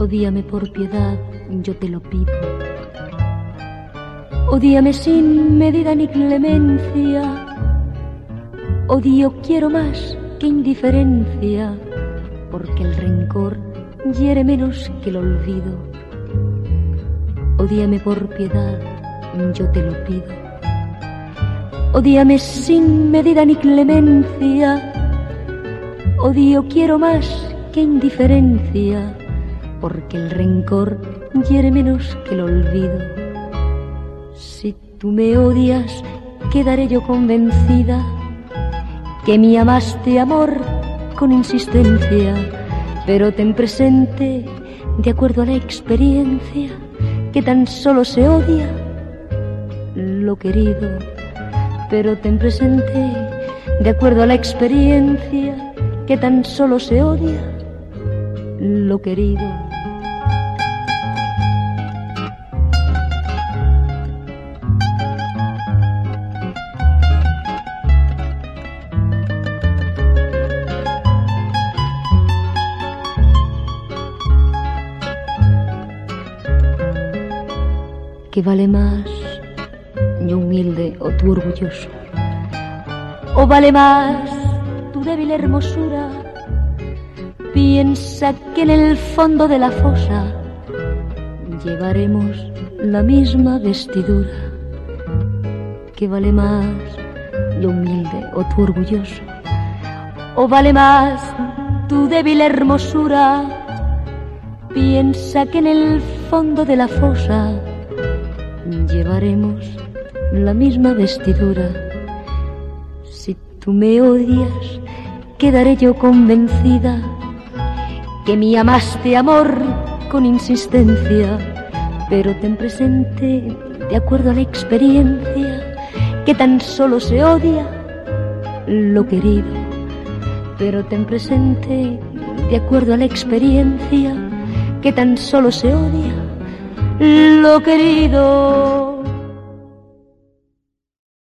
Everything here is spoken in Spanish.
Odíame por piedad, yo te lo pido. Odíame sin medida ni clemencia. Odio quiero más que indiferencia, porque el rencor hiere menos que el olvido. Odíame por piedad, yo te lo pido. Odíame sin medida ni clemencia. Odio quiero más que indiferencia, porque el rencor hiere menos que el olvido. Si tú me odias, quedaré yo convencida que me amaste amor con insistencia, pero ten presente, de acuerdo a la experiencia, que tan solo se odia lo querido, pero ten presente, de acuerdo a la experiencia, que tan solo se odia lo querido. ¿Qué vale más, yo humilde o tu orgulloso? ¿O vale más tu débil hermosura? Piensa que en el fondo de la fosa llevaremos la misma vestidura. ¿Qué vale más, yo humilde o tu orgulloso? ¿O vale más tu débil hermosura? Piensa que en el fondo de la fosa llevaremos la misma vestidura. Si tú me odias, quedaré yo convencida que me amaste amor con insistencia, pero ten presente, de acuerdo a la experiencia, que tan solo se odia lo querido, pero ten presente, de acuerdo a la experiencia, que tan solo se odia lo querido.